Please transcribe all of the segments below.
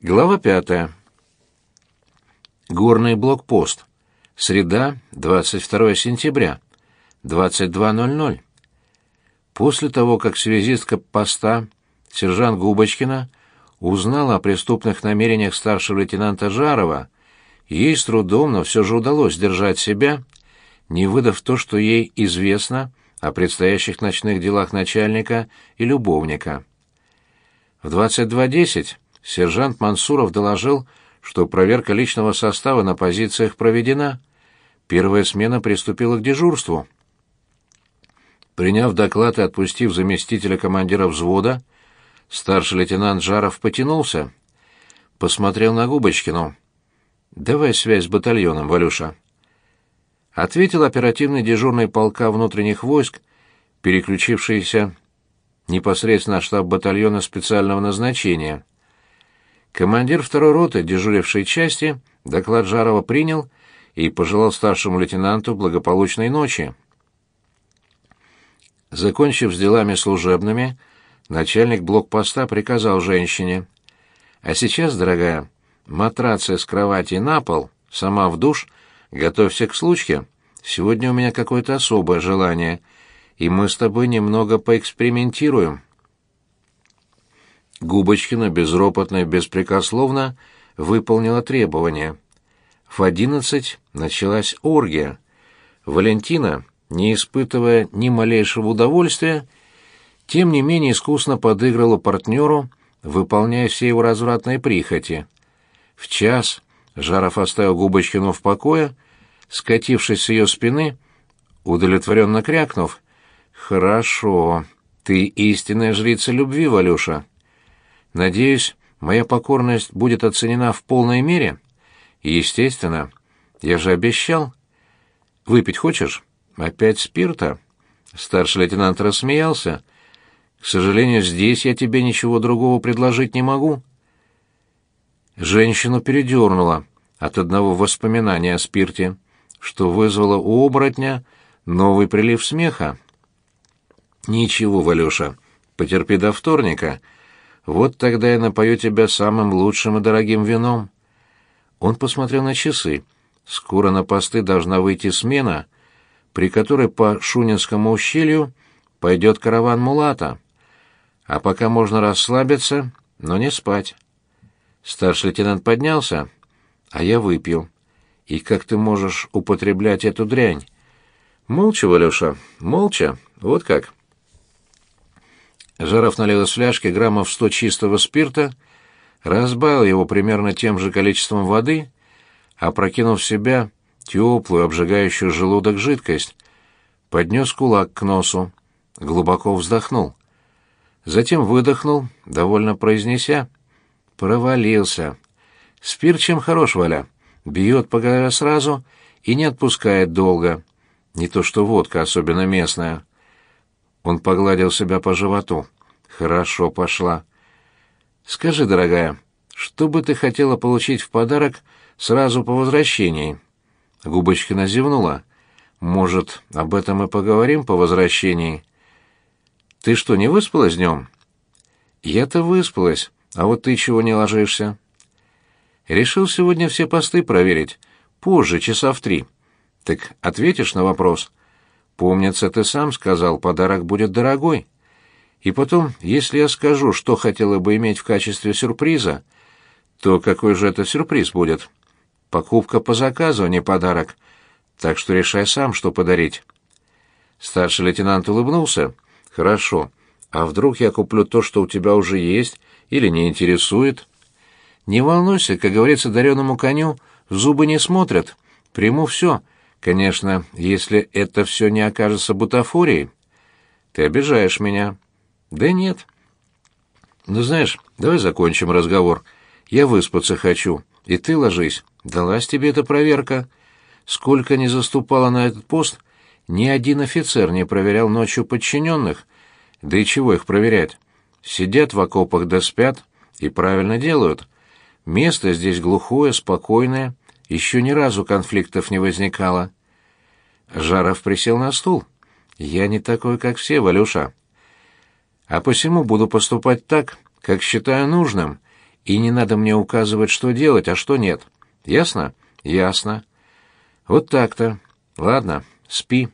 Глава пятая. Горный блокпост. Среда, 22 сентября, 22.00. После того, как связистка поста сержант Губочкина узнала о преступных намерениях старшего лейтенанта Жарова, ей с трудом, но все же удалось держать себя, не выдав то, что ей известно о предстоящих ночных делах начальника и любовника. В 22.10 сержант Мансуров доложил, что проверка личного состава на позициях проведена. Первая смена приступила к дежурству. Приняв доклад и отпустив заместителя командира взвода, старший лейтенант Жаров потянулся. Посмотрел на Губочкину. «Давай связь с батальоном, Валюша». Ответил оперативный дежурный полка внутренних войск, переключившийся непосредственно штаб батальона специального назначения. Командир второй роты, дежурившей части, доклад Жарова принял и пожелал старшему лейтенанту благополучной ночи. Закончив с делами служебными, начальник блокпоста приказал женщине. «А сейчас, дорогая, матрацы с кровати на пол, сама в душ, готовься к случке. Сегодня у меня какое-то особое желание, и мы с тобой немного поэкспериментируем». Губочкина безропотно и беспрекословно выполнила требования. В одиннадцать началась оргия. Валентина, не испытывая ни малейшего удовольствия, тем не менее искусно подыграла партнеру, выполняя все его развратные прихоти. В час Жаров оставил Губочкину в покое, скатившись с ее спины, удовлетворенно крякнув. «Хорошо, ты истинная жрица любви, Валюша». Надеюсь, моя покорность будет оценена в полной мере? Естественно. Я же обещал. Выпить хочешь? Опять спирта? Старший лейтенант рассмеялся. К сожалению, здесь я тебе ничего другого предложить не могу. Женщину передернуло от одного воспоминания о спирте, что вызвало у оборотня новый прилив смеха. «Ничего, Валюша, потерпи до вторника», вот тогда я напою тебя самым лучшим и дорогим вином. Он посмотрел на часы. Скоро на посты должна выйти смена, при которой по Шунинскому ущелью пойдет караван Мулата. А пока можно расслабиться, но не спать. Старший лейтенант поднялся, а я выпью. И как ты можешь употреблять эту дрянь? Молча, Валюша, молча, вот как. Жаров налил из фляжки граммов сто чистого спирта, разбавил его примерно тем же количеством воды, опрокинув в себя теплую, обжигающую желудок жидкость, поднес кулак к носу, глубоко вздохнул. Затем выдохнул, довольно произнеся. Провалился. Спирт чем хорош, Валя. Бьет по голове сразу и не отпускает долго. Не то что водка, особенно местная. Он погладил себя по животу. Хорошо пошла. Скажи, дорогая, что бы ты хотела получить в подарок сразу по возвращении? Губочкина зевнула. Может, об этом и поговорим по возвращении? Ты что, не выспалась днем? Я-то выспалась, а вот ты чего не ложишься? Решил сегодня все посты проверить. Позже, часа в три. Так ответишь на вопрос? Помнится, ты сам сказал, подарок будет дорогой. И потом, если я скажу, что хотела бы иметь в качестве сюрприза, то какой же это сюрприз будет? Покупка по заказу, а не подарок. Так что решай сам, что подарить. Старший лейтенант улыбнулся. Хорошо. А вдруг я куплю то, что у тебя уже есть, или не интересует? Не волнуйся, как говорится дареному коню, зубы не смотрят. Приму все — Конечно, если это все не окажется бутафорией. Ты обижаешь меня. Да нет. Ну, знаешь, давай закончим разговор. Я выспаться хочу, и ты ложись. Далась тебе эта проверка. Сколько ни заступала на этот пост, ни один офицер не проверял ночью подчиненных. Да и чего их проверять? Сидят в окопах да спят, и правильно делают. Место здесь глухое, спокойное, еще ни разу конфликтов не возникало. Жаров присел на стул. Я не такой, как все, Валюша. А посему буду поступать так, как считаю нужным, И не надо мне указывать, что делать, а что нет. Ясно? Ясно. Вот так-то. Ладно, спи.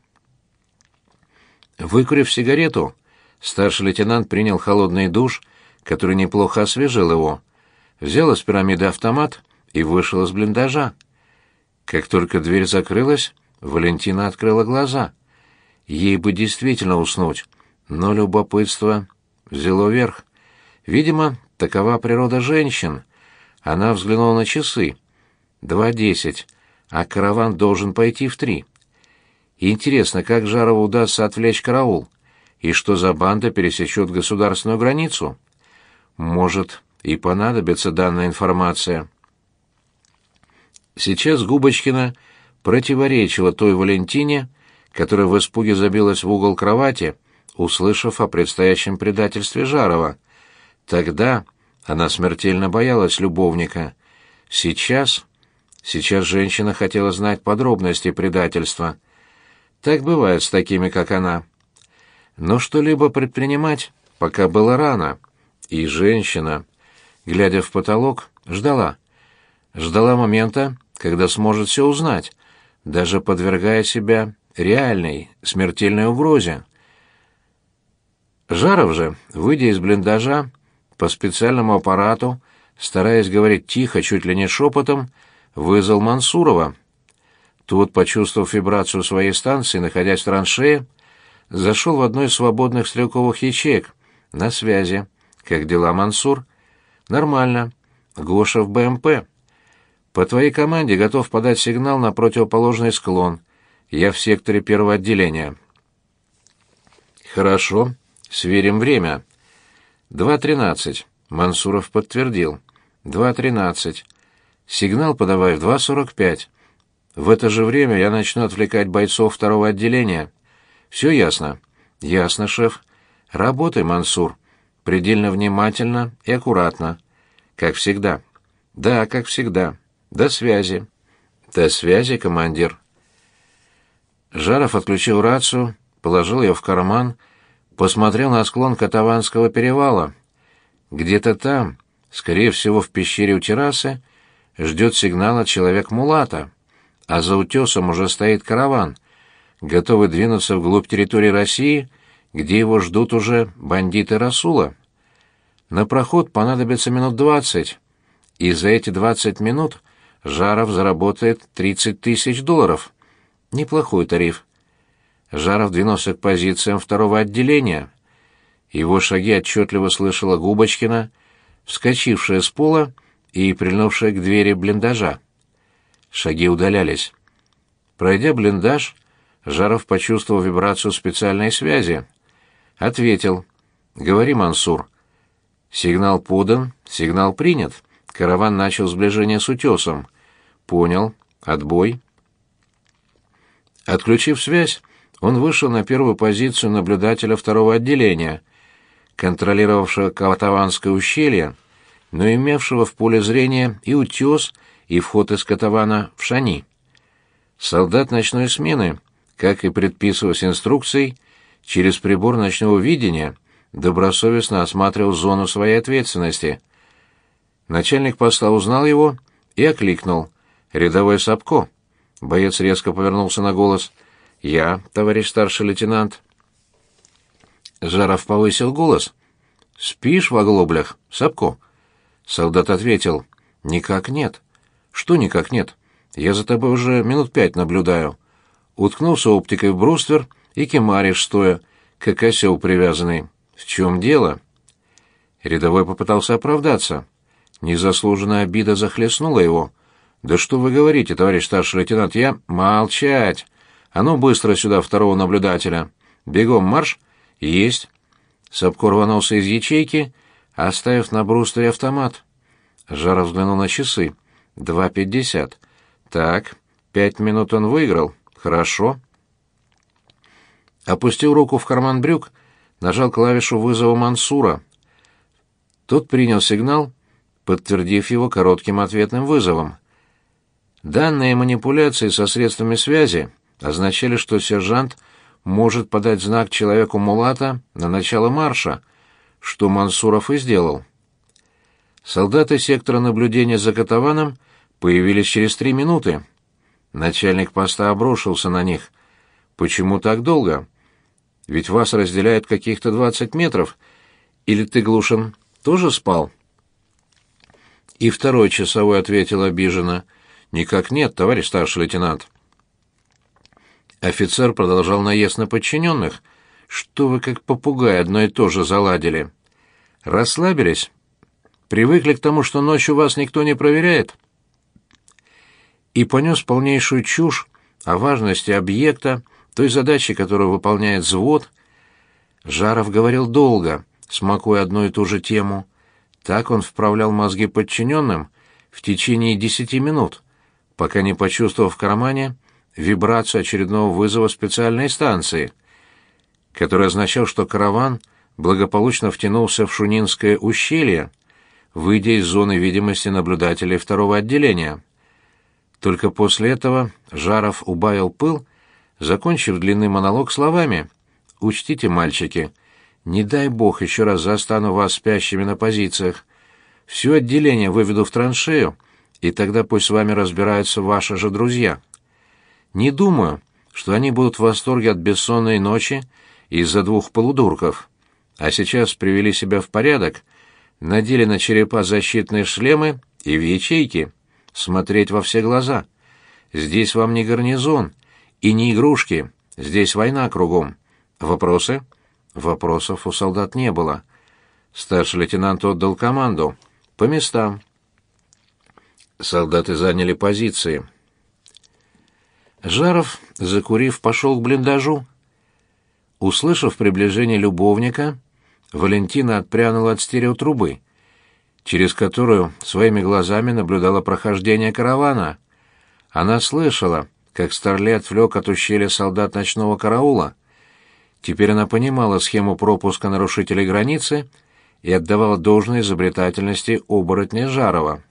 Выкурив сигарету, старший лейтенант принял холодный душ, который неплохо освежил его, взял из пирамиды автомат и вышел из блиндажа. Как только дверь закрылась, Валентина открыла глаза. Ей бы действительно уснуть, но любопытство взяло верх. Видимо, такова природа женщин. Она взглянула на часы. Два десять, а караван должен пойти в три. Интересно, как Жарову удастся отвлечь караул? И что за банда пересечет государственную границу? Может, и понадобится данная информация. Сейчас Губочкина противоречила той Валентине, которая в испуге забилась в угол кровати, услышав о предстоящем предательстве Жарова. Тогда она смертельно боялась любовника. Сейчас... Сейчас женщина хотела знать подробности предательства. Так бывает с такими, как она. Но что-либо предпринимать пока было рано. И женщина, глядя в потолок, ждала. Ждала момента, когда сможет все узнать, даже подвергая себя реальной, смертельной угрозе. Жаров же, выйдя из блиндажа, по специальному аппарату, стараясь говорить тихо, чуть ли не шепотом, вызвал Мансурова. Тот, почувствовав вибрацию своей станции, находясь в траншее, зашел в одну из свободных стрелковых ячеек. На связи. Как дела, Мансур? Нормально. Гоша в БМП. По твоей команде готов подать сигнал на противоположный склон. Я в секторе первого отделения. Хорошо. Сверим время. 2.13. Мансуров подтвердил. 2.13. Сигнал подавай в 2.45. В это же время я начну отвлекать бойцов второго отделения. Все ясно? Ясно, шеф. Работай, Мансур. Предельно внимательно и аккуратно. Как всегда. Да, как всегда. До связи. До связи, командир. Жаров отключил рацию, положил ее в карман, посмотрел на склон Катаванского перевала. Где-то там, скорее всего, в пещере у террасы, ждет сигнала человек Мулата, а за утесом уже стоит караван, готовый двинуться вглубь территории России, где его ждут уже бандиты Расула. На проход понадобится минут двадцать, и за эти двадцать минут Жаров заработает 30 тысяч долларов. Неплохой тариф. Жаров двинулся к позициям второго отделения. Его шаги отчетливо слышала Губочкина, вскочившая с пола и прильнувшая к двери блиндажа. Шаги удалялись. Пройдя блиндаж, Жаров почувствовал вибрацию специальной связи. Ответил. «Говори, Мансур». «Сигнал подан, сигнал принят». Караван начал сближение с утесом. Понял. Отбой. Отключив связь, он вышел на первую позицию наблюдателя второго отделения, контролировавшего Катаванское ущелье, но имевшего в поле зрения и утес, и вход из Катавана в Шани. Солдат ночной смены, как и предписывалось инструкцией, через прибор ночного видения добросовестно осматривал зону своей ответственности. Начальник поста узнал его и окликнул. «Рядовой Сапко». Боец резко повернулся на голос. «Я, товарищ старший лейтенант». Жаров повысил голос. «Спишь в оглоблях, Сапко?» Солдат ответил. «Никак нет». «Что никак нет? Я за тобой уже минут пять наблюдаю». Уткнулся оптикой в бруствер и кемаришь стоя, как осел привязанный. «В чем дело?» Рядовой попытался оправдаться. Незаслуженная обида захлестнула его. «Да что вы говорите, товарищ старший лейтенант, я...» «Молчать! А ну быстро сюда второго наблюдателя! Бегом марш!» «Есть!» Сапко рванулся из ячейки, оставив на бруствере автомат. Жаров взглянул на часы. «Два пятьдесят. Так, пять минут он выиграл. Хорошо». Опустил руку в карман брюк, нажал клавишу вызова Мансура. Тот принял сигнал, подтвердив его коротким ответным вызовом. Данные манипуляции со средствами связи означали, что сержант может подать знак человеку Мулата на начало марша, что Мансуров и сделал. Солдаты сектора наблюдения за Котованом появились через три минуты. Начальник поста обрушился на них. «Почему так долго? Ведь вас разделяет каких-то двадцать метров. Или ты, Глушин, тоже спал?» И второй часовой ответил обиженно. «Никак нет, товарищ старший лейтенант». Офицер продолжал наезд на подчиненных. «Что вы как попугай одно и то же заладили? Расслабились? Привыкли к тому, что ночью вас никто не проверяет?» И понес полнейшую чушь о важности объекта, той задачи, которую выполняет взвод. Жаров говорил долго, смакуя одну и ту же тему. Так он вправлял мозги подчиненным в течение десяти минут, пока не почувствовал в кармане вибрацию очередного вызова специальной станции, который означал, что караван благополучно втянулся в Шунинское ущелье, выйдя из зоны видимости наблюдателей второго отделения. Только после этого Жаров убавил пыл, закончив длинный монолог словами «Учтите, мальчики, не дай бог еще раз застану вас спящими на позициях. Все отделение выведу в траншею, и тогда пусть с вами разбираются ваши же друзья». Не думаю, что они будут в восторге от бессонной ночи из-за двух полудурков. А сейчас привели себя в порядок, надели на черепа защитные шлемы и в ячейки. Смотреть во все глаза. Здесь вам не гарнизон и не игрушки, здесь война кругом. Вопросы? Вопросов у солдат не было. Старший лейтенант отдал команду. По местам. Солдаты заняли позиции. Жаров, закурив, пошел к блиндажу. Услышав приближение любовника, Валентина отпрянула от стереотрубы, через которую своими глазами наблюдала прохождение каравана. Она слышала, как Старле отвлек от ущелья солдат ночного караула. Теперь она понимала схему пропуска нарушителей границы и отдавала должное изобретательности оборотня Жарова.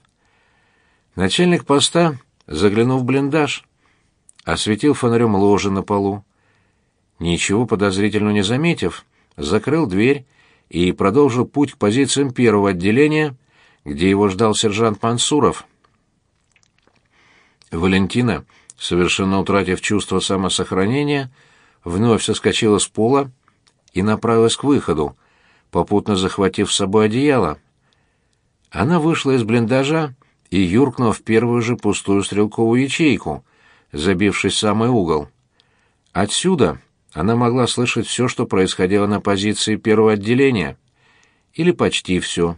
Начальник поста, заглянув в блиндаж, осветил фонарем ложе на полу. Ничего подозрительного не заметив, закрыл дверь и продолжил путь к позициям первого отделения, где его ждал сержант Мансуров. Валентина, совершенно утратив чувство самосохранения, вновь соскочила с пола и направилась к выходу, попутно захватив с собой одеяло. Она вышла из блиндажа и юркнула в первую же пустую стрелковую ячейку — забившись в самый угол. Отсюда она могла слышать все, что происходило на позиции первого отделения. Или почти все.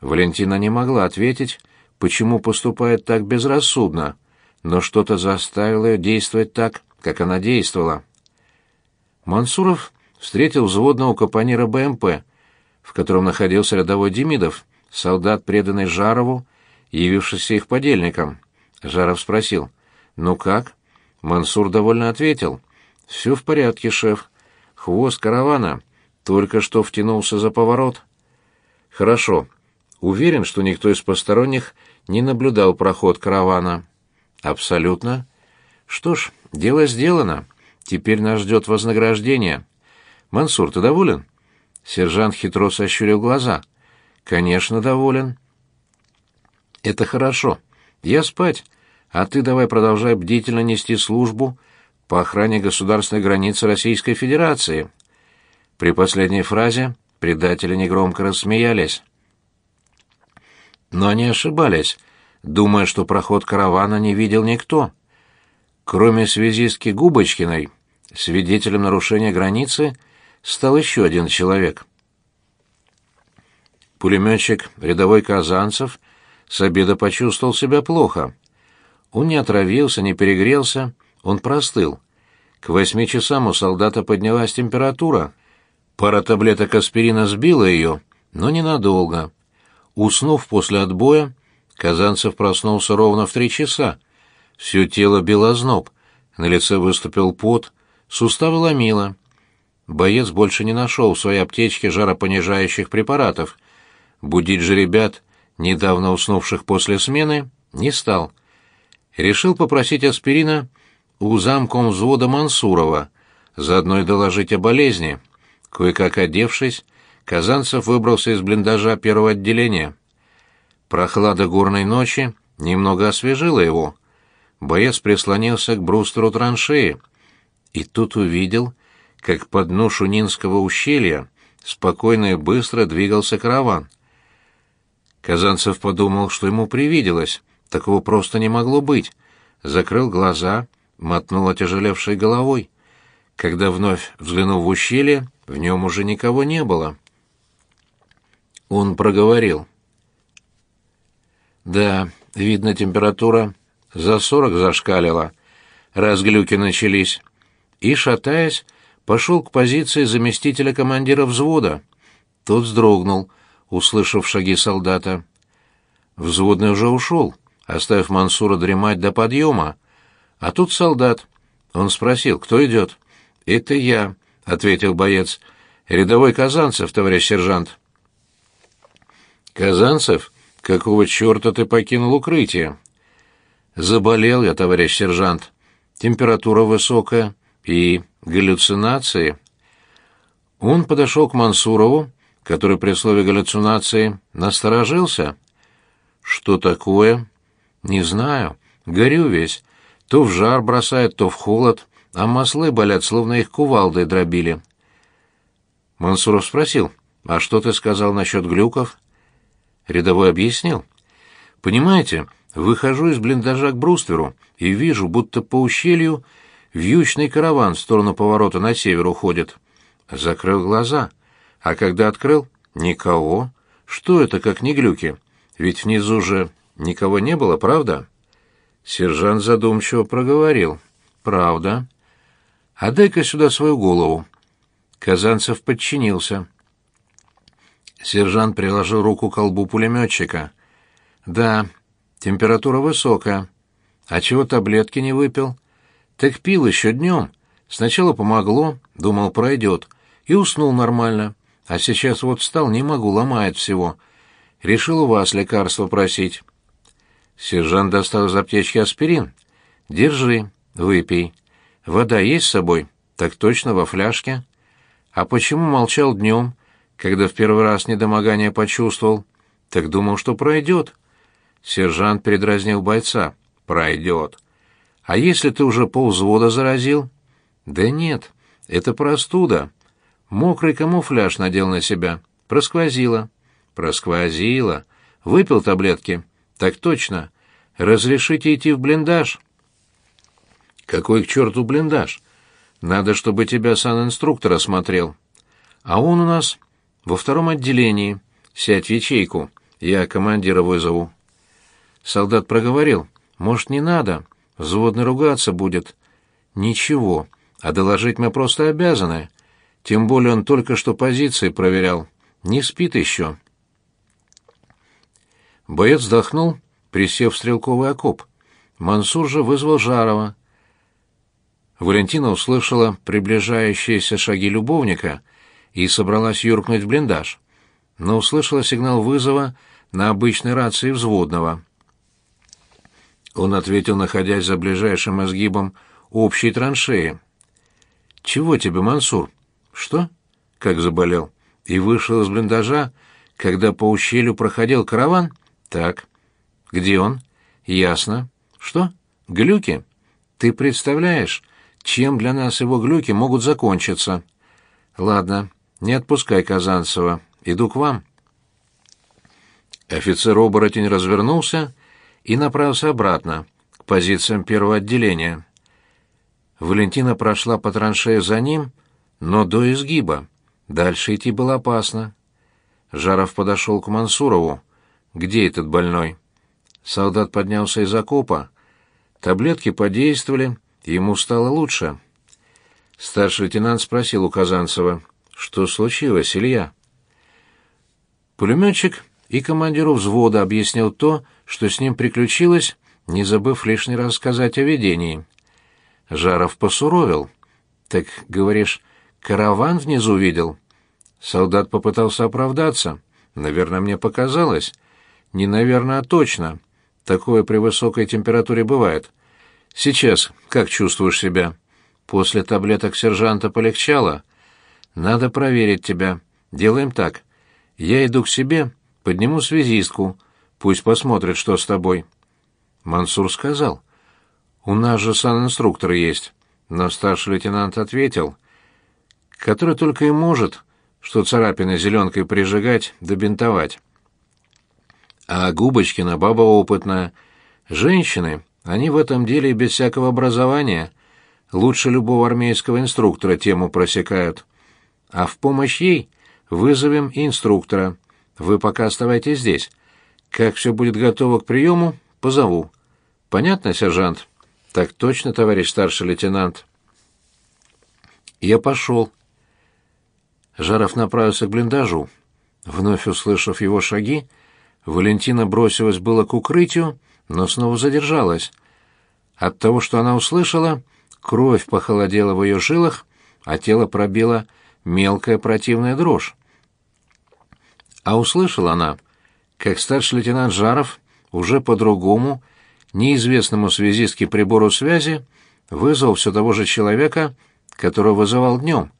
Валентина не могла ответить, почему поступает так безрассудно, но что-то заставило ее действовать так, как она действовала. Мансуров встретил взводного капонира БМП, в котором находился рядовой Демидов, солдат, преданный Жарову, явившийся их подельником. Жаров спросил, «Ну как?» Мансур довольно ответил. «Все в порядке, шеф. Хвост каравана только что втянулся за поворот». «Хорошо. Уверен, что никто из посторонних не наблюдал проход каравана». «Абсолютно. Что ж, дело сделано. Теперь нас ждет вознаграждение. Мансур, ты доволен?» Сержант хитро сощурил глаза. «Конечно, доволен». «Это хорошо. Я спать а ты давай продолжай бдительно нести службу по охране государственной границы Российской Федерации». При последней фразе предатели негромко рассмеялись. Но они ошибались, думая, что проход каравана не видел никто. Кроме связистки Губочкиной, свидетелем нарушения границы стал еще один человек. Пулеметчик рядовой Казанцев с обеда почувствовал себя плохо. Он не отравился, не перегрелся, он простыл. К восьми часам у солдата поднялась температура. Пара таблеток аспирина сбила ее, но ненадолго. Уснув после отбоя, Казанцев проснулся ровно в три часа. Все тело било зноб, на лице выступил пот, суставы ломило. Боец больше не нашел в своей аптечке жаропонижающих препаратов. Будить же ребят, недавно уснувших после смены, не стал — решил попросить аспирина у замком взвода Мансурова, заодно и доложить о болезни. Кое-как одевшись, Казанцев выбрался из блиндажа первого отделения. Прохлада горной ночи немного освежила его. Боец прислонился к брустеру траншеи и тут увидел, как по дну Шунинского ущелья спокойно и быстро двигался караван. Казанцев подумал, что ему привиделось, такого просто не могло быть. Закрыл глаза, мотнул отяжелевшей головой. Когда вновь взглянул в ущелье, в нем уже никого не было. Он проговорил. «Да, видно, температура за сорок зашкалила, раз глюки начались». И, шатаясь, пошел к позиции заместителя командира взвода. Тот вздрогнул, услышав шаги солдата. Взводный уже ушел, оставив Мансура дремать до подъема. А тут солдат. Он спросил, кто идет? «Это я», — ответил боец. «Рядовой Казанцев, товарищ сержант». «Казанцев? Какого черта ты покинул укрытие?» «Заболел я, товарищ сержант. Температура высокая и галлюцинации». Он подошел к Мансурову, который при слове галлюцинации насторожился. «Что такое?» «Не знаю. Горю весь. То в жар бросает, то в холод, а маслы болят, словно их кувалдой дробили». Мансуров спросил, «А что ты сказал насчет глюков?» Рядовой объяснил. «Понимаете, выхожу из блиндажа к брустверу и вижу, будто по ущелью вьючный караван в сторону поворота на север уходит. Закрыл глаза, а когда открыл — никого. Что это, как не глюки? Ведь внизу же никого не было, правда?» Сержант задумчиво проговорил. «Правда. А дай-ка сюда свою голову». Казанцев подчинился. Сержант приложил руку к колбу пулеметчика. «Да, температура высокая. А чего таблетки не выпил?» «Так пил еще днем. Сначала помогло, думал, пройдет. И уснул нормально. А сейчас вот встал, не могу, ломает всего. Решил у вас лекарство просить». Сержант достал из аптечки аспирин. «Держи, выпей. Вода есть с собой?» «Так точно, во фляжке». «А почему молчал днем, когда в первый раз недомогание почувствовал?» «Так думал, что пройдет». Сержант передразнил бойца. «Пройдет». «А если ты уже полвзвода заразил?» «Да нет, это простуда. Мокрый камуфляж надел на себя. Просквозило». «Просквозило. Выпил таблетки?» «Так точно. Разрешите идти в блиндаж?» «Какой к черту блиндаж? Надо, чтобы тебя санинструктор осмотрел. А он у нас во втором отделении. Сядь в ячейку, я командира вызову». Солдат проговорил. «Может, не надо? Взводный ругаться будет». «Ничего, а доложить мы просто обязаны. Тем более он только что позиции проверял. Не спит еще». Боец вздохнул, присев в стрелковый окоп. Мансур же вызвал Жарова. Валентина услышала приближающиеся шаги любовника и собралась юркнуть в блиндаж, но услышала сигнал вызова на обычной рации взводного. Он ответил, находясь за ближайшим изгибом общей траншеи. «Чего тебе, Мансур?» «Что?» «Как заболел?» «И вышел из блиндажа, когда по ущелью проходил караван?» Так. Где он? Ясно. Что? Глюки? Ты представляешь, чем для нас его глюки могут закончиться? Ладно, не отпускай Казанцева. Иду к вам. Офицер-оборотень развернулся и направился обратно, к позициям первого отделения. Валентина прошла по траншею за ним, но до изгиба. Дальше идти было опасно. Жаров подошел к Мансурову. Где этот больной? Солдат поднялся из окопа. Таблетки подействовали, ему стало лучше. Старший лейтенант спросил у Казанцева, что случилось, Илья? Пулеметчик и командиру взвода объяснил то, что с ним приключилось, не забыв лишний раз сказать о видении. Жаров посуровил. «Так, говоришь, караван внизу видел?» Солдат попытался оправдаться. «Наверное, мне показалось. Не наверное, а точно. Такое при высокой температуре бывает. Сейчас как чувствуешь себя? После таблеток сержанта полегчало? Надо проверить тебя. Делаем так. Я иду к себе, подниму связистку, Пусть посмотрит, что с тобой. Мансур сказал. У нас же санинструктор есть. Но старший лейтенант ответил, который только и может, что царапины зеленкой прижигать да бинтовать. А Губочкина баба опытная. Женщины, они в этом деле без всякого образования. Лучше любого армейского инструктора тему просекают. А в помощь ей вызовем инструктора. Вы пока оставайтесь здесь. Как все будет готово к приему, позову. Понятно, сержант? Так точно, товарищ старший лейтенант. Я пошел. Жаров направился к блиндажу. Вновь услышав его шаги, Валентина бросилась было к укрытию, но снова задержалась. От того, что она услышала, кровь похолодела в ее жилах, а тело пробило мелкая противная дрожь. А услышала она, как старший лейтенант Жаров уже по-другому, неизвестному связистке прибору связи, вызвал все того же человека, которого вызывал днем.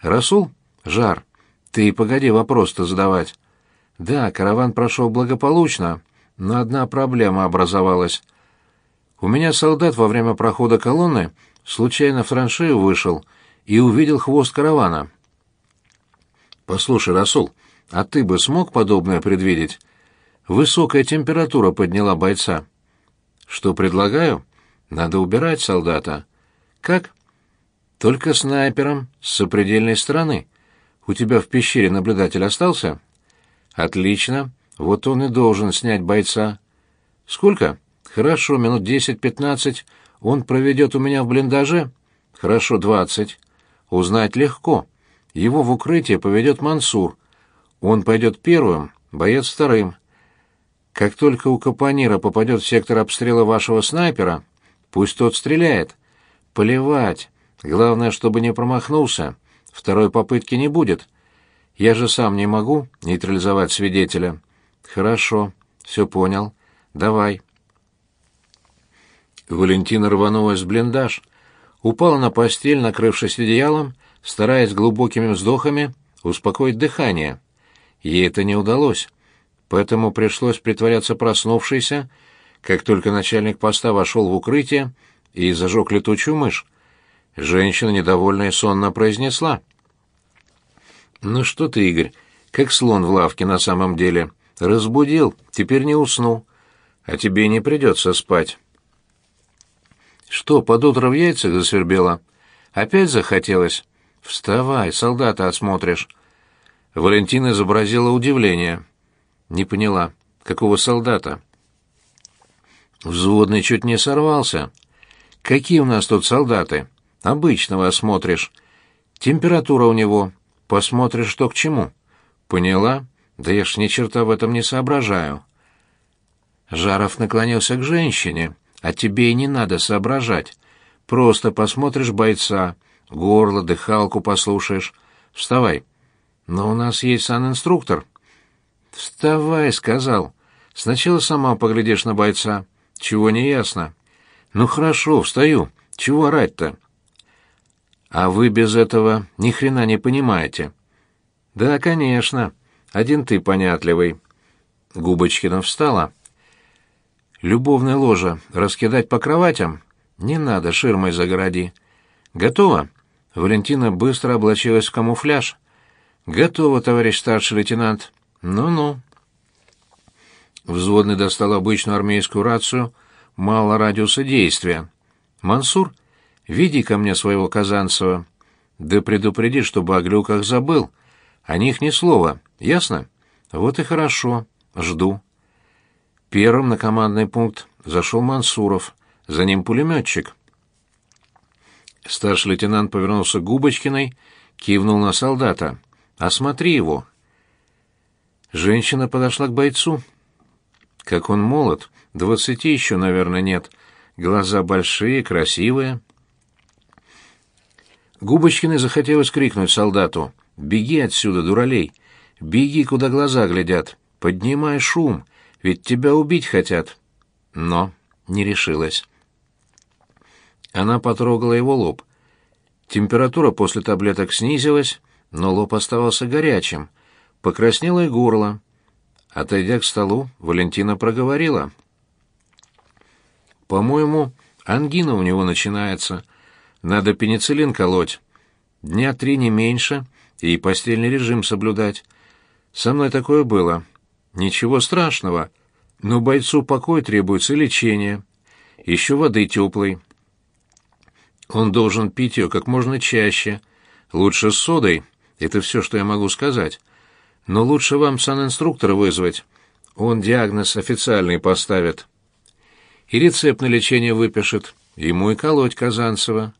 «Расул? Жар, ты погоди вопрос-то задавать». «Да, караван прошел благополучно, но одна проблема образовалась. У меня солдат во время прохода колонны случайно в траншею вышел и увидел хвост каравана». «Послушай, Расул, а ты бы смог подобное предвидеть?» Высокая температура подняла бойца. Что предлагаю? Надо убирать солдата. Как? Только снайпером с сопредельной стороны. У тебя в пещере наблюдатель остался? Отлично. Вот он и должен снять бойца. Сколько? Хорошо, минут десять-пятнадцать. Он проведет у меня в блиндаже? Хорошо, двадцать. Узнать легко. Его в укрытие поведет Мансур. Он пойдет первым, боец вторым. Как только у капонира попадет в сектор обстрела вашего снайпера, пусть тот стреляет. Поливать. Главное, чтобы не промахнулся. Второй попытки не будет. Я же сам не могу нейтрализовать свидетеля. Хорошо, все понял. Давай. Валентина рванулась в блиндаж, упала на постель, накрывшись одеялом, стараясь глубокими вздохами успокоить дыхание. Ей это не удалось поэтому пришлось притворяться проснувшейся, как только начальник поста вошел в укрытие и зажег летучую мышь. Женщина, недовольная, сонно произнесла. «Ну что ты, Игорь, как слон в лавке на самом деле. Разбудил, теперь не усну. А тебе не придется спать». «Что, под утро в яйцах засвербело? Опять захотелось? Вставай, солдата осмотришь». Валентина изобразила удивление. Не поняла, какого солдата? Взводный чуть не сорвался. Какие у нас тут солдаты? Обычного осмотришь. Температура у него. Посмотришь, что к чему. Поняла? Да я ж ни черта в этом не соображаю. Жаров наклонился к женщине. А тебе и не надо соображать. Просто посмотришь бойца, горло, дыхалку послушаешь. Вставай. Но у нас есть санинструктор. «Вставай», — сказал. «Сначала сама поглядишь на бойца. Чего не ясно?» «Ну хорошо, встаю. Чего орать-то?» «А вы без этого ни хрена не понимаете». «Да, конечно. Один ты понятливый». Губочкина встала. «Любовное ложе раскидать по кроватям? Не надо, ширмой загороди». «Готово?» Валентина быстро облачилась в камуфляж. «Готово, товарищ старший лейтенант». «Ну-ну». Взводный достал обычную армейскую рацию, мало радиуса действия. «Мансур, веди ко мне своего Казанцева. Да предупреди, чтобы о глюках забыл. О них ни слова, ясно? Вот и хорошо. Жду». Первым на командный пункт зашел Мансуров, за ним пулеметчик. Старший лейтенант повернулся к Губочкиной, кивнул на солдата. «Осмотри его». Женщина подошла к бойцу. Как он молод, двадцати еще, наверное, нет. Глаза большие, красивые. Губочкиной захотелось крикнуть солдату. «Беги отсюда, дуралей! Беги, куда глаза глядят! Поднимай шум, ведь тебя убить хотят!» Но не решилась. Она потрогала его лоб. Температура после таблеток снизилась, но лоб оставался горячим — Покраснело и горло. Отойдя к столу, Валентина проговорила. «По-моему, ангина у него начинается. Надо пенициллин колоть. Дня три не меньше, и постельный режим соблюдать. Со мной такое было. Ничего страшного, но бойцу покой требуется лечение. Еще воды теплой. Он должен пить ее как можно чаще. Лучше с содой. Это все, что я могу сказать. Но лучше вам санинструктора вызвать. Он диагноз официальный поставит. И рецепт на лечение выпишет. Ему и колоть Казанцева.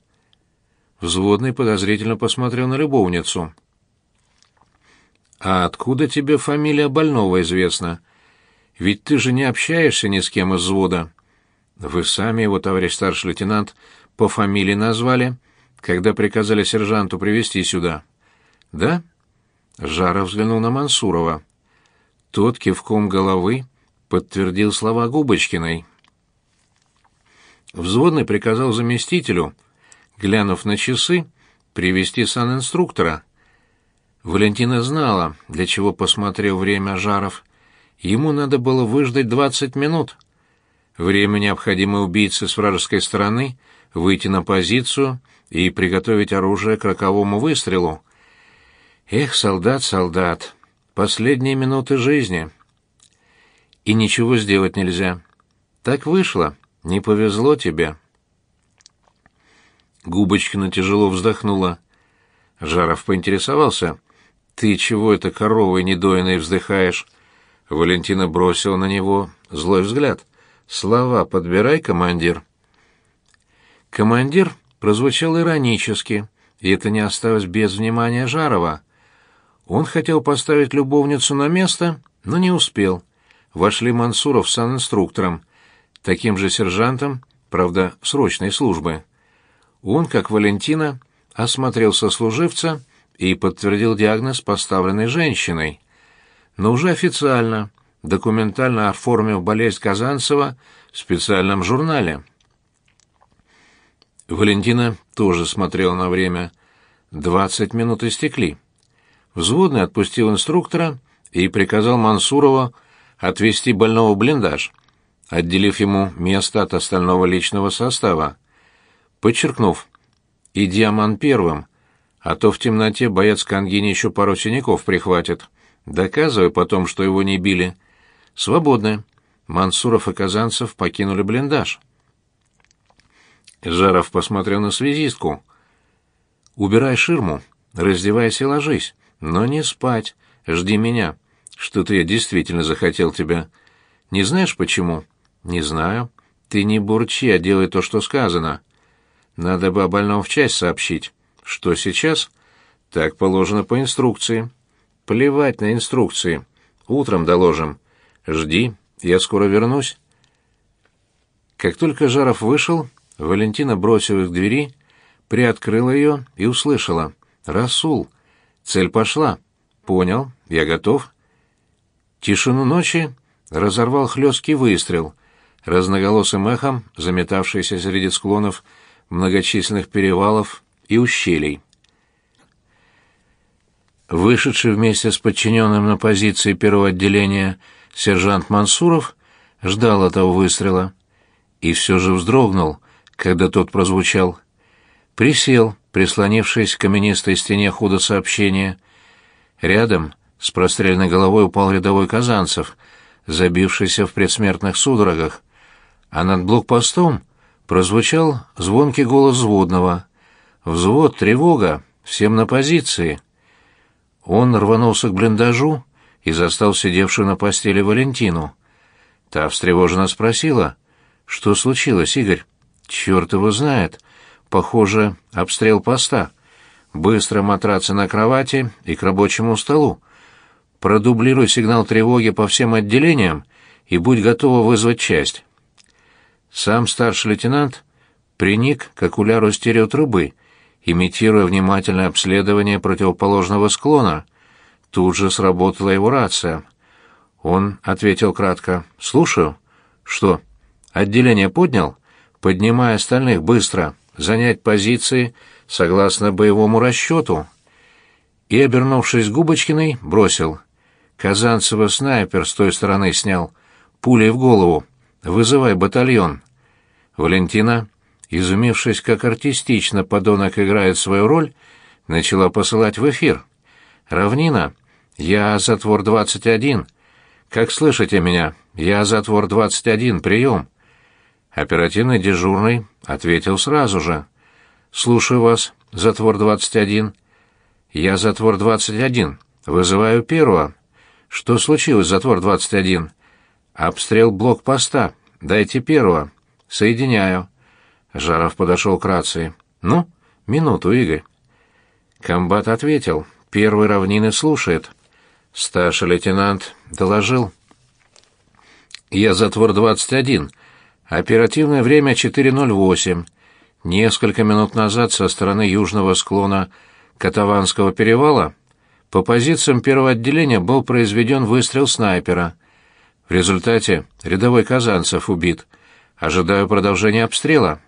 Взводный подозрительно посмотрел на любовницу. «А откуда тебе фамилия больного известна? Ведь ты же не общаешься ни с кем из взвода». «Вы сами его, товарищ старший лейтенант, по фамилии назвали, когда приказали сержанту привести сюда». «Да?» Жаров взглянул на Мансурова. Тот кивком головы подтвердил слова Губочкиной. Взводный приказал заместителю, глянув на часы, привести санинструктора. Валентина знала, для чего посмотрел время Жаров. Ему надо было выждать двадцать минут. Время необходимо убийце с вражеской стороны выйти на позицию и приготовить оружие к роковому выстрелу. Эх, солдат, солдат, последние минуты жизни. И ничего сделать нельзя. Так вышло, не повезло тебе. Губочкина тяжело вздохнула. Жаров поинтересовался. «Ты чего это коровой недоиной вздыхаешь?» Валентина бросила на него злой взгляд. «Слова подбирай, командир». «Командир» прозвучал иронически, и это не осталось без внимания Жарова. Он хотел поставить любовницу на место, но не успел. Вошли Мансуров с инструктором, таким же сержантом, правда, срочной службы. Он, как Валентина, осмотрел сослуживца и подтвердил диагноз, поставленный женщиной. Но уже официально, документально оформив болезнь Казанцева в специальном журнале. Валентина тоже смотрела на время. Двадцать минут истекли. Взводный отпустил инструктора и приказал Мансурову отвезти больного в блиндаж, отделив ему место от остального личного состава. Подчеркнув, «Иди, Аман, первым», а то в темноте боец Кангини еще пару синяков прихватит. Доказывай потом, что его не били. Свободны. Мансуров и Казанцев покинули блиндаж. Жаров посмотрел на связистку. «Убирай ширму, раздевайся и ложись, но не спать, жди меня. Что-то я действительно захотел тебя. Не знаешь, почему?» «Не знаю. Ты не бурчи, а делай то, что сказано. Надо бы о больном в часть сообщить». Что сейчас? Так положено по инструкции. Плевать на инструкции. Утром доложим. Жди, я скоро вернусь. Как только Жаров вышел, Валентина бросилась к двери, приоткрыла ее и услышала. «Расул, цель пошла. Понял, я готов». Тишину ночи разорвал хлесткий выстрел, разноголосым эхом заметавшийся среди склонов многочисленных перевалов и ущелий. Вышедший вместе с подчиненным на позиции первого отделения сержант Мансуров ждал этого выстрела и все же вздрогнул, когда тот прозвучал. Присел, прислонившись к каменистой стене худо сообщения. Рядом с простреленной головой упал рядовой Казанцев, забившийся в предсмертных судорогах, а над блокпостом прозвучал звонкий голос взводного. «Взвод, тревога! Всем на позиции!» Он рванулся к блиндажу и застал сидевшую на постели Валентину. Та встревоженно спросила, «Что случилось, Игорь?» «Черт его знает. Похоже, обстрел поста. Быстро матрацы на кровати и к рабочему столу. Продублируй сигнал тревоги по всем отделениям и будь готова вызвать часть». Сам старший лейтенант приник к окуляру стереотрубы — имитируя внимательное обследование противоположного склона. Тут же сработала его рация. Он ответил кратко «Слушаю». «Что? Отделение поднял?» «Поднимай остальных быстро. Занять позиции согласно боевому расчету». И, обернувшись Губочкиной, бросил Казанцева снайпер с той стороны снял. Пулей в голову. Вызывай батальон. Валентина, изумившись, как артистично подонок играет свою роль, начала посылать в эфир. «Равнина, я затвор 21. Как слышите меня? Я затвор 21. Прием». Оперативный дежурный ответил сразу же. «Слушаю вас, затвор 21». «Я затвор 21. Вызываю первого». «Что случилось, затвор 21?» «Обстрел блокпоста. Дайте первого». «Соединяю». Жаров подошел к рации. «Ну, минуту, Игорь». Комбат ответил. «Первый равнины слушает». Старший лейтенант доложил. «Я затвор 21. Оперативное время 4.08. Несколько минут назад со стороны южного склона Катаванского перевала по позициям первого отделения был произведен выстрел снайпера. В результате рядовой Казанцев убит. Ожидаю продолжения обстрела.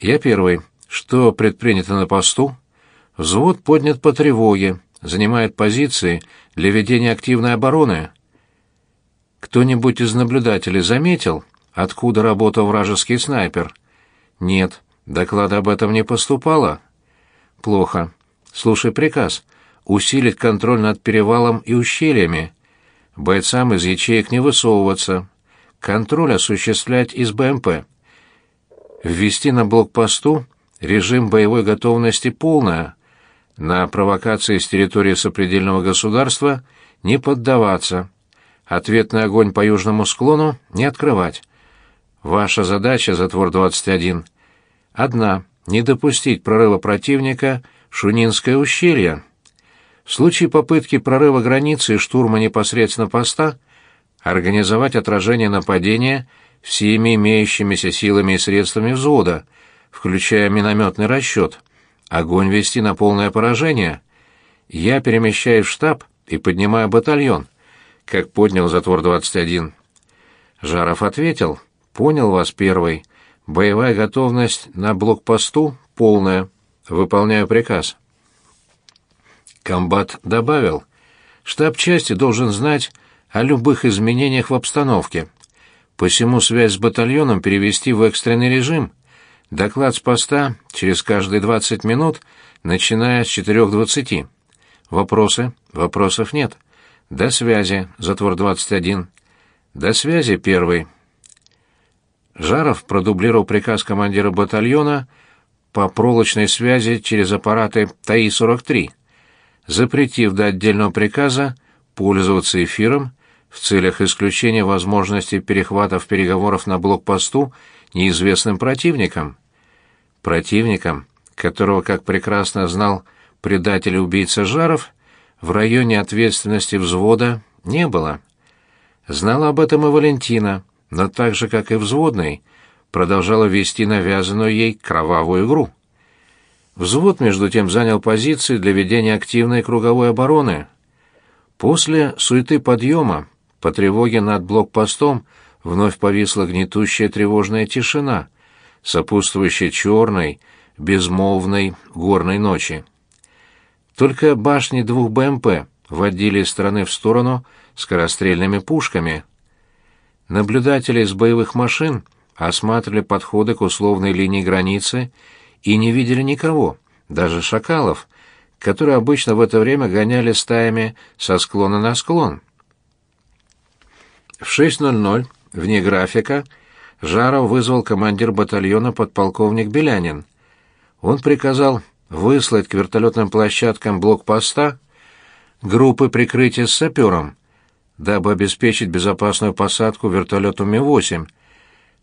Я первый. Что предпринято на посту? Взвод поднят по тревоге, занимает позиции для ведения активной обороны. Кто-нибудь из наблюдателей заметил, откуда работал вражеский снайпер? Нет, доклада об этом не поступало. Плохо. Слушай приказ. Усилить контроль над перевалом и ущельями. Бойцам из ячеек не высовываться. Контроль осуществлять из БМП. Ввести на блокпосту режим боевой готовности полная. На провокации с территории сопредельного государства не поддаваться. Ответный огонь по южному склону не открывать. Ваша задача, затвор-21, одна — не допустить прорыва противника Шунинское ущелье. В случае попытки прорыва границы и штурма непосредственно поста организовать отражение нападения всеми имеющимися силами и средствами взвода, включая минометный расчет, огонь вести на полное поражение. Я перемещаюсь в штаб и поднимаю батальон, как поднял затвор 21. Жаров ответил, понял вас первый, боевая готовность на блокпосту полная, выполняю приказ. Комбат добавил, штаб части должен знать о любых изменениях в обстановке. Посему связь с батальоном перевести в экстренный режим. Доклад с поста через каждые 20 минут, начиная с 4.20. Вопросы? Вопросов нет. До связи, затвор 21. До связи, первый. Жаров продублировал приказ командира батальона по проволочной связи через аппараты ТАИ-43, запретив до отдельного приказа пользоваться эфиром в целях исключения возможности перехватов переговоров на блокпосту неизвестным противником. Противником, которого, как прекрасно знал предатель-убийца Жаров, в районе ответственности взвода не было. Знала об этом и Валентина, но так же, как и взводный, продолжала вести навязанную ей кровавую игру. Взвод, между тем, занял позиции для ведения активной круговой обороны. После суеты подъема по тревоге над блокпостом вновь повисла гнетущая тревожная тишина, сопутствующая черной, безмолвной горной ночи. Только башни двух БМП водили из стороны в сторону скорострельными пушками. Наблюдатели из боевых машин осматривали подходы к условной линии границы и не видели никого, даже шакалов, которые обычно в это время гоняли стаями со склона на склон. В 6.00, вне графика, Жаров вызвал командир батальона подполковник Белянин. Он приказал выслать к вертолетным площадкам блокпоста группы прикрытия с сапером, дабы обеспечить безопасную посадку вертолету Ми-8,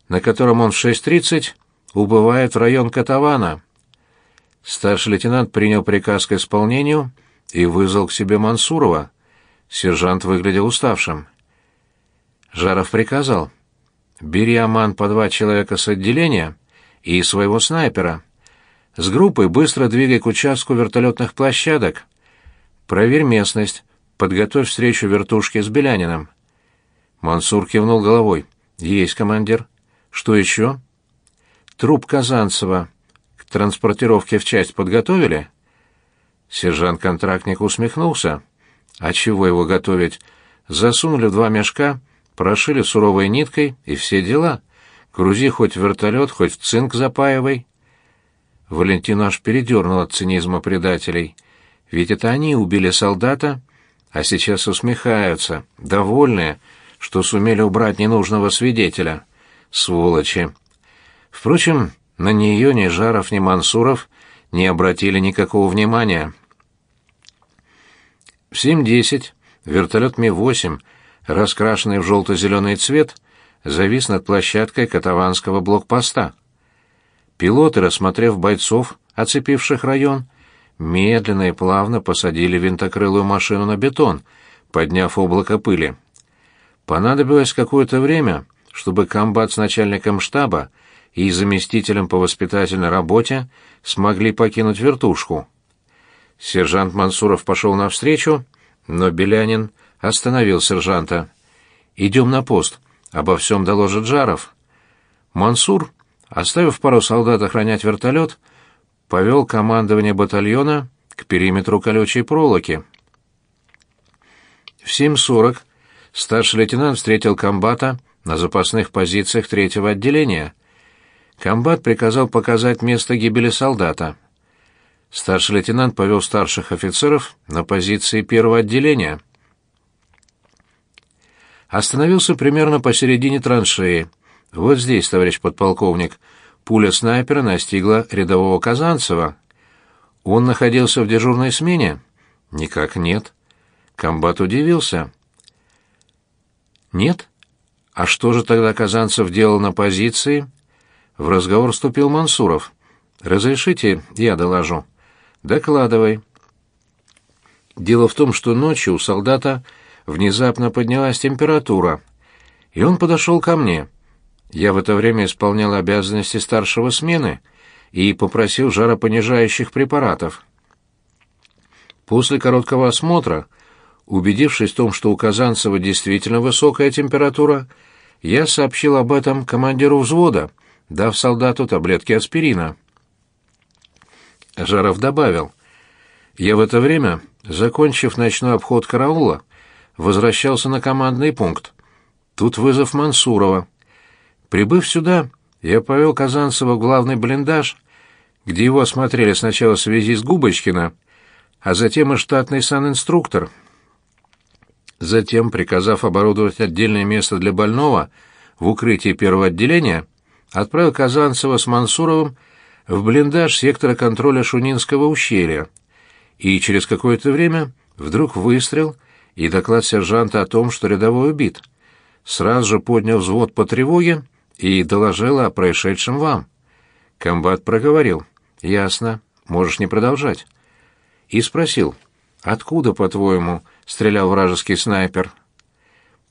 на котором он в 6.30 убывает в район Катавана. Старший лейтенант принял приказ к исполнению и вызвал к себе Мансурова. Сержант выглядел уставшим. Жаров приказал. «Бери Аман по два человека с отделения и своего снайпера. С группой быстро двигай к участку вертолетных площадок. Проверь местность, подготовь встречу вертушки с Белянином». Мансур кивнул головой. «Есть, командир. Что еще?» «Труп Казанцева к транспортировке в часть подготовили?» Сержант-контрактник усмехнулся. А чего его готовить? Засунули в два мешка, прошили суровой ниткой, и все дела. Грузи хоть в вертолет, хоть в цинк запаивай. Валентину аж передернул от цинизма предателей. Ведь это они убили солдата, а сейчас усмехаются, довольные, что сумели убрать ненужного свидетеля. Сволочи. Впрочем, на нее ни Жаров, ни Мансуров не обратили никакого внимания. В 7.10 вертолет Ми-8, раскрашенный в желто-зеленый цвет, завис над площадкой Катаванского блокпоста. Пилоты, рассмотрев бойцов, оцепивших район, медленно и плавно посадили винтокрылую машину на бетон, подняв облако пыли. Понадобилось какое-то время, чтобы комбат с начальником штаба и заместителем по воспитательной работе смогли покинуть вертушку. Сержант Мансуров пошел навстречу, но Белянин остановил сержанта. «Идем на пост. Обо всем доложит Жаров». Мансур, оставив пару солдат охранять вертолет, повел командование батальона к периметру колючей проволоки. В 7.40 старший лейтенант встретил комбата на запасных позициях третьего отделения. Комбат приказал показать место гибели солдата. Старший лейтенант повел старших офицеров на позиции первого отделения. Остановился примерно посередине траншеи. Вот здесь, товарищ подполковник, пуля снайпера настигла рядового Казанцева. Он находился в дежурной смене? Никак нет. Комбат удивился. Нет? А что же тогда Казанцев делал на позиции? В разговор вступил Мансуров. Разрешите, я доложу. Докладывай. Дело в том, что ночью у солдата внезапно поднялась температура, и он подошел ко мне. Я в это время исполнял обязанности старшего смены и попросил жаропонижающих препаратов. После короткого осмотра, убедившись в том, что у Казанцева действительно высокая температура, я сообщил об этом командиру взвода, дав солдату таблетки аспирина. Жаров добавил. «Я в это время, закончив ночной обход караула, возвращался на командный пункт. Тут вызов Мансурова. Прибыв сюда, я повел Казанцева в главный блиндаж, где его осмотрели сначала связист Губочкина, а затем и штатный санинструктор. Затем, приказав оборудовать отдельное место для больного в укрытии первого отделения, отправил Казанцева с Мансуровым в блиндаж сектора контроля Шунинского ущелья. И через какое-то время вдруг выстрел и доклад сержанта о том, что рядовой убит. Сразу же поднял взвод по тревоге и доложил о происшедшем вам. Комбат проговорил. «Ясно. Можешь не продолжать». И спросил. «Откуда, по-твоему, стрелял вражеский снайпер?»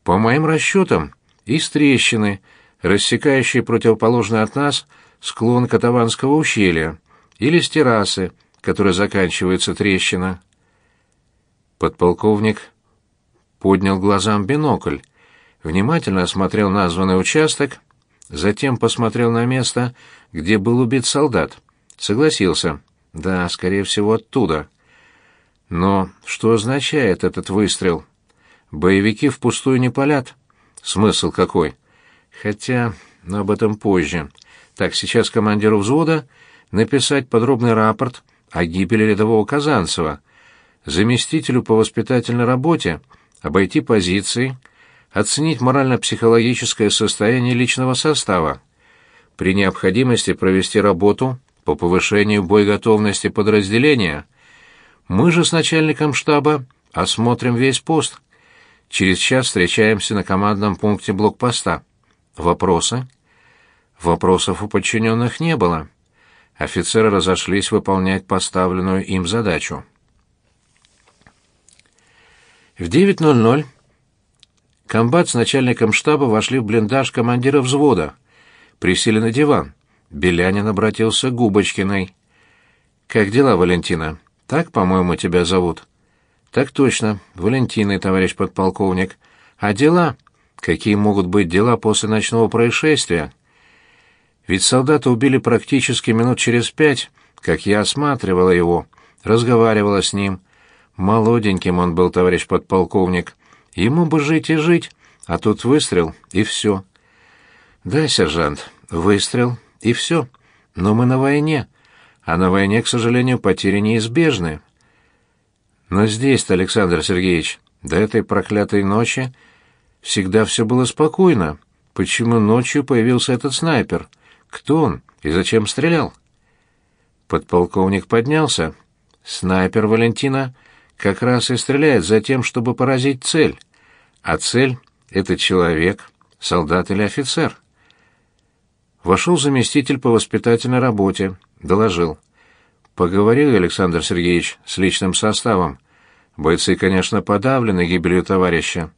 «По моим расчетам, из трещины, рассекающей противоположный от нас склон Катаванского ущелья, или с террасы, которой заканчивается трещина. Подполковник поднял глазам бинокль, внимательно осмотрел названный участок, затем посмотрел на место, где был убит солдат. Согласился. Да, скорее всего, оттуда. Но что означает этот выстрел? Боевики впустую не палят. Смысл какой? Хотя, но об этом позже. Так, сейчас командиру взвода написать подробный рапорт о гибели рядового Казанцева, заместителю по воспитательной работе обойти позиции, оценить морально-психологическое состояние личного состава, при необходимости провести работу по повышению боеготовности подразделения. Мы же с начальником штаба осмотрим весь пост. Через час встречаемся на командном пункте блокпоста. Вопросы? Вопросов у подчиненных не было. Офицеры разошлись выполнять поставленную им задачу. В 9.00 комбат с начальником штаба вошли в блиндаж командира взвода. Присели на диван. Белянин обратился к Губочкиной. «Как дела, Валентина? Так, по-моему, тебя зовут?» «Так точно, Валентиной, товарищ подполковник. А дела? Какие могут быть дела после ночного происшествия?» Ведь солдата убили практически минут через пять, как я осматривала его, разговаривала с ним. Молоденьким он был, товарищ подполковник. Ему бы жить и жить, а тут выстрел, и все. Да, сержант, выстрел, и все. Но мы на войне, а на войне, к сожалению, потери неизбежны. Но здесь-то, Александр Сергеевич, до этой проклятой ночи всегда все было спокойно. Почему ночью появился этот снайпер? Кто он и зачем стрелял? Подполковник поднялся. Снайпер Валентина как раз и стреляет за тем, чтобы поразить цель. А цель — это человек, солдат или офицер. Вошел заместитель по воспитательной работе, доложил. Поговорил Александр Сергеевич с личным составом. Бойцы, конечно, подавлены гибелью товарища,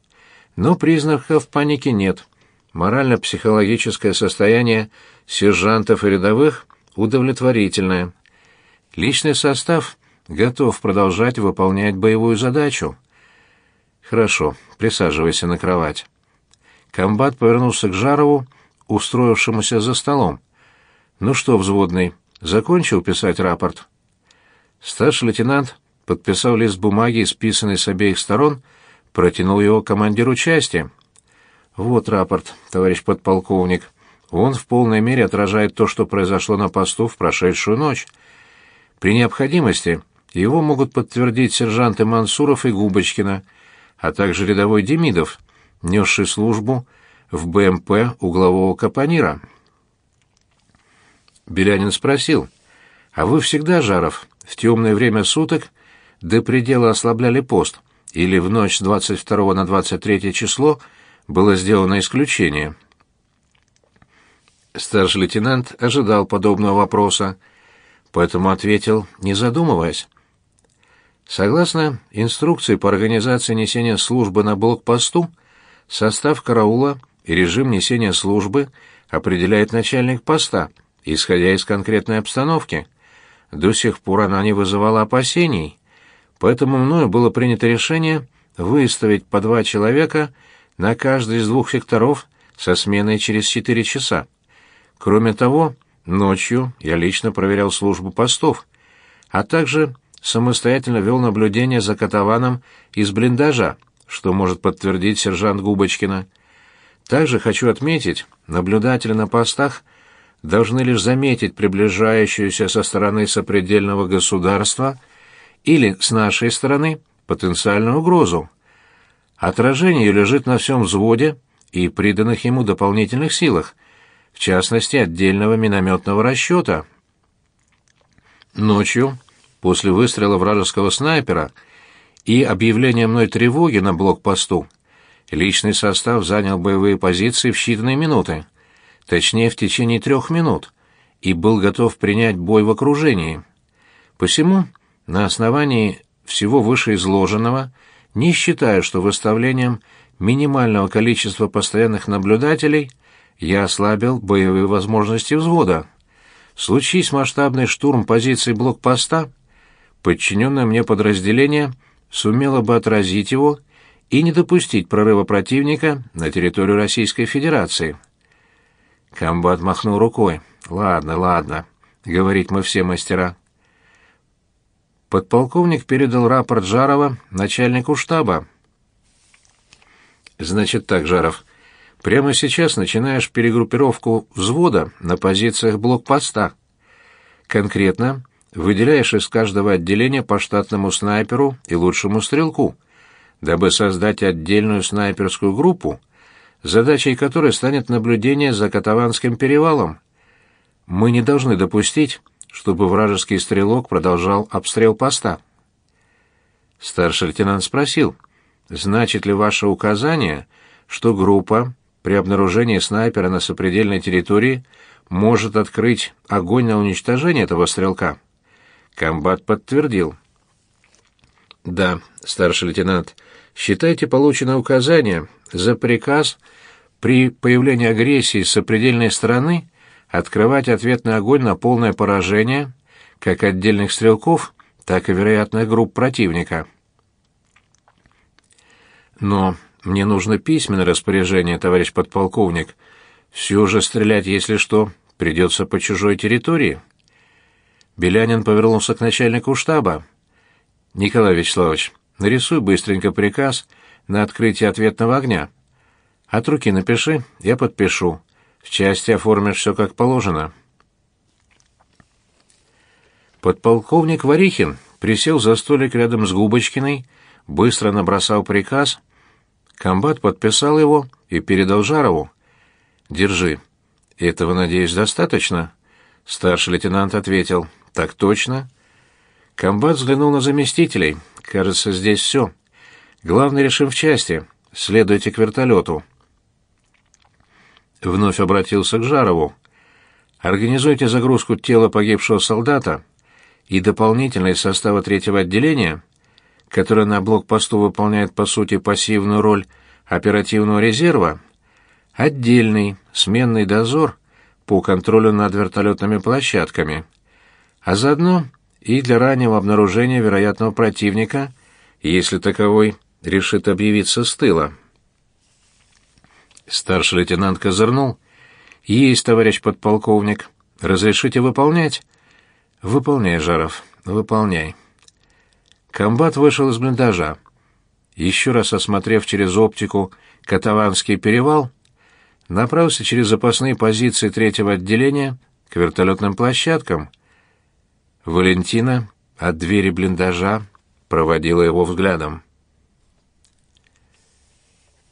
но признаков паники нет. Морально-психологическое состояние сержантов и рядовых удовлетворительное. Личный состав готов продолжать выполнять боевую задачу. Хорошо, присаживайся на кровать. Комбат повернулся к Жарову, устроившемуся за столом. Ну что, взводный, закончил писать рапорт? Старший лейтенант подписал лист бумаги, исписанный с обеих сторон, протянул его командиру части. Вот рапорт, товарищ подполковник. Он в полной мере отражает то, что произошло на посту в прошедшую ночь. При необходимости его могут подтвердить сержанты Мансуров и Губочкина, а также рядовой Демидов, несший службу в БМП углового капонира. Белянин спросил, «А вы всегда, Жаров, в темное время суток до предела ослабляли пост, или в ночь с 22 на 23 число было сделано исключение?» Старший лейтенант ожидал подобного вопроса, поэтому ответил, не задумываясь. Согласно инструкции по организации несения службы на блокпосту, состав караула и режим несения службы определяет начальник поста, исходя из конкретной обстановки. До сих пор она не вызывала опасений, поэтому мною было принято решение выставить по два человека на каждый из двух секторов со сменой через четыре часа. Кроме того, ночью я лично проверял службу постов, а также самостоятельно вел наблюдение за Котованом из блиндажа, что может подтвердить сержант Губочкина. Также хочу отметить, наблюдатели на постах должны лишь заметить приближающуюся со стороны сопредельного государства или с нашей стороны потенциальную угрозу. Отражение лежит на всем взводе и приданных ему дополнительных силах, в частности, отдельного минометного расчета. Ночью после выстрела вражеского снайпера и объявления мной тревоги на блокпосту, личный состав занял боевые позиции в считанные минуты, точнее в течение трех минут, и был готов принять бой в окружении. Посему, на основании всего вышеизложенного, не считаю, что выставлением минимального количества постоянных наблюдателей я ослабил боевые возможности взвода. Случись масштабный штурм позиций блокпоста — подчиненное мне подразделение сумело бы отразить его и не допустить прорыва противника на территорию Российской Федерации. Комбат махнул рукой. «Ладно, ладно. Говорить мы все мастера». Подполковник передал рапорт Жарова начальнику штаба. «Значит так, Жаров, прямо сейчас начинаешь перегруппировку взвода на позициях блокпоста. Конкретно выделяешь из каждого отделения по штатному снайперу и лучшему стрелку, дабы создать отдельную снайперскую группу, задачей которой станет наблюдение за Катаванским перевалом. Мы не должны допустить, чтобы вражеский стрелок продолжал обстрел поста. Старший лейтенант спросил, значит ли ваше указание, что группа при обнаружении снайпера на сопредельной территории может открыть огонь на уничтожение этого стрелка? Комбат подтвердил. Да, старший лейтенант, считайте полученное указание за приказ при появлении агрессии с сопредельной стороны открывать ответный огонь на полное поражение как отдельных стрелков, так и вероятных групп противника. Но мне нужно письменное распоряжение, товарищ подполковник. Все же стрелять, если что, придется по чужой территории. Белянин повернулся к начальнику штаба. Николай Вячеславович, нарисуй быстренько приказ на открытие ответного огня. От руки напиши, я подпишу. В части оформишь все как положено. Подполковник Варихин присел за столик рядом с Губочкиной, быстро набросал приказ. Комбат подписал его и передал Жарову. «Держи. Этого, надеюсь, достаточно?» Старший лейтенант ответил. «Так точно». Комбат взглянул на заместителей. «Кажется, здесь все. Главный решим в части. Следуйте к вертолету». Вновь обратился к Жарову. «Организуйте загрузку тела погибшего солдата и дополнительные составы третьего отделения, которое на блокпосту выполняет по сути пассивную роль оперативного резерва, отдельный сменный дозор по контролю над вертолетными площадками, а заодно и для раннего обнаружения вероятного противника, если таковой решит объявиться с тыла. Старший лейтенант козырнул. «Есть, товарищ подполковник. Разрешите выполнять?» «Выполняй, Жаров, выполняй». Комбат вышел из блиндажа. Еще раз осмотрев через оптику Катаванский перевал, направился через запасные позиции третьего отделения к вертолетным площадкам. Валентина от двери блиндажа проводила его взглядом.